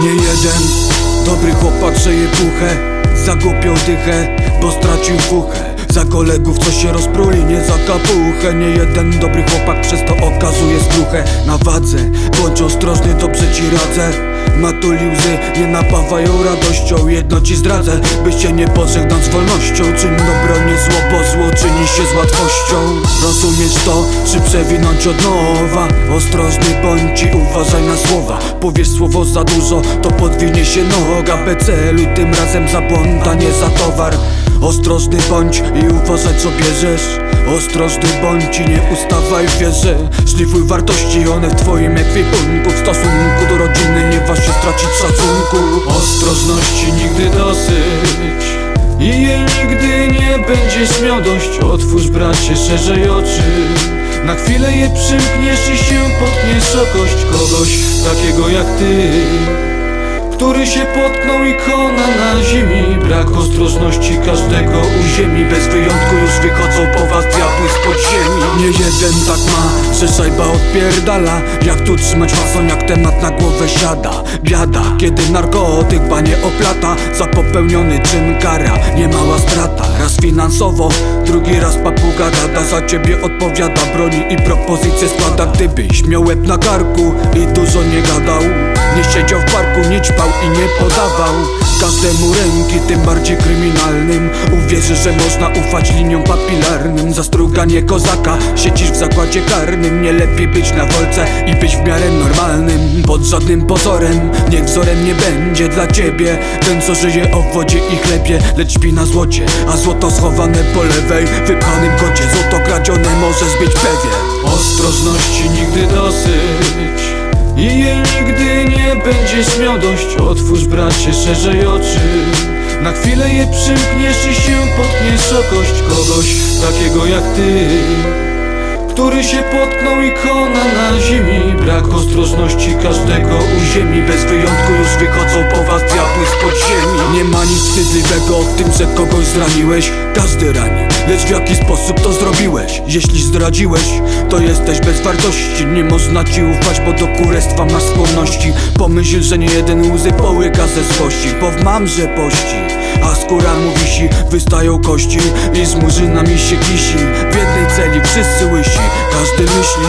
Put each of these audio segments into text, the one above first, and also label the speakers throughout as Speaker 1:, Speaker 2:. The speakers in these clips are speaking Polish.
Speaker 1: Nie jeden dobry chłopak szeje puchę Zagupią dychę, bo stracił fuchę Za kolegów co się rozpruli, nie za kapuchę. Nie jeden dobry chłopak przez to okazuje skruchę. Na wadze, bądź ostrożny, dobrze ci radzę Matuli łzy nie napawają radością Jedno ci zdradzę, byś się nie pożegnał z wolnością. Czyń dobro, nie zło, bo zło czyni się z łatwością. Rozumiesz to, czy przewinąć od nowa? Ostrożny bądź i uważaj na słowa. Powiesz słowo za dużo, to podwinie się noga. Beceluj tym razem za błąd, a nie za towar. Ostrożny bądź i uważaj co bierzesz. Ostrożny bądź i nie ustawaj w wierze Szlifuj wartości, one w twoim ekwipunku W stosunku do rodziny nie się stracić szacunku Ostrożności nigdy dosyć. I jej nigdy nie będziesz miał Otwórz bracie szerzej oczy. Na chwilę je przymkniesz i się potkniesz o kość Kogoś takiego jak ty który się potknął ikona na ziemi. Brak ostrożności każdego u ziemi. Bez wyjątku już wychodzą po was diabły z podziemi Nie jeden tak ma, że szajba odpierdala. Jak tu trzymać fason, jak temat na głowę siada Biada, kiedy narkotyk panie oplata Za popełniony czyn kara, nie mała strata. Raz finansowo, drugi raz papuga gada. Za ciebie odpowiada, broni i propozycje składa. Gdybyś miał łeb na karku i dużo nie gadał Nie siedział w parku, nie ćpał i nie podawał. Każdemu ręki, tym bardziej kryminalnym. Uwierzy, że można ufać liniom papilarnym. Zastruganie kozaka, siedzisz w zakładzie karnym. Nie lepiej być na wolce i być w miarę normalnym. Pod żadnym pozorem, niech wzorem nie będzie dla ciebie. Ten co żyje o wodzie i chlebie, lecz śpi na złocie. A złoto schowane po lewej, wypchanym kocie. Złoto kradzione możesz być pewien. Ostrożności nigdy dosyć i jej nigdy nie będziesz miał dość. Otwórz bracie szerzej oczy. Na chwilę je przymkniesz i się potkniesz o kość Kogoś takiego jak ty który się potknął ikona na ziemi. Brak ostrożności każdego u ziemi. Bez wyjątku już wychodzą po was diabły z podziemi. Nie ma nic wstydliwego w tym, że kogoś zraniłeś. Każdy rani, lecz w jaki sposób to zrobiłeś? Jeśli zdradziłeś, to jesteś bez wartości. Nie można ci ufać, bo do kurestwa masz skłonności. Pomyśl, że nie jeden łzy połyka ze złości Bo w mamrze pości. A skóra mu wisi, wystają kości i z murzynami się kisi. W jednej celi wszyscy łysi, każdy myśli,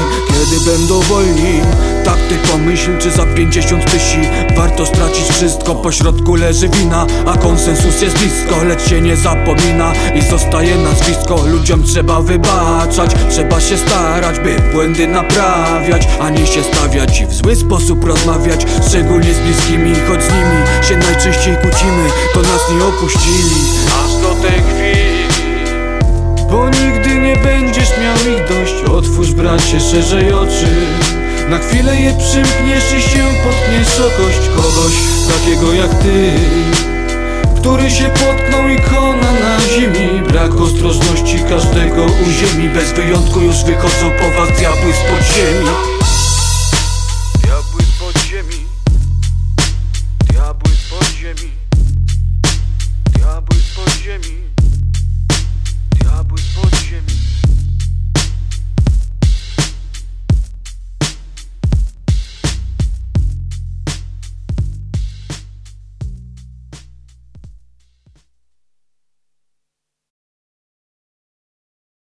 Speaker 1: kiedy będą wolni. Tak ty pomyśl, czy za pięćdziesiąt tysi warto stracić wszystko Po środku leży wina, a konsensus jest blisko Lecz się nie zapomina i zostaje nazwisko Ludziom trzeba wybaczać, trzeba się starać, by błędy naprawiać A nie się stawiać i w zły sposób rozmawiać Szczególnie z bliskimi, choć z nimi się najczęściej kłócimy To nas nie opuścili dość. Otwórz bracie szerzej oczy. Na chwilę je przymkniesz i się potkniesz o kość Kogoś takiego jak ty który się potknął i kona na ziemi. Brak ostrożności każdego u ziemi. Bez wyjątku już wychodzą po was diabły spod ziemi Diabły spod ziemi Diabły spod ziemi Diabły spod ziemi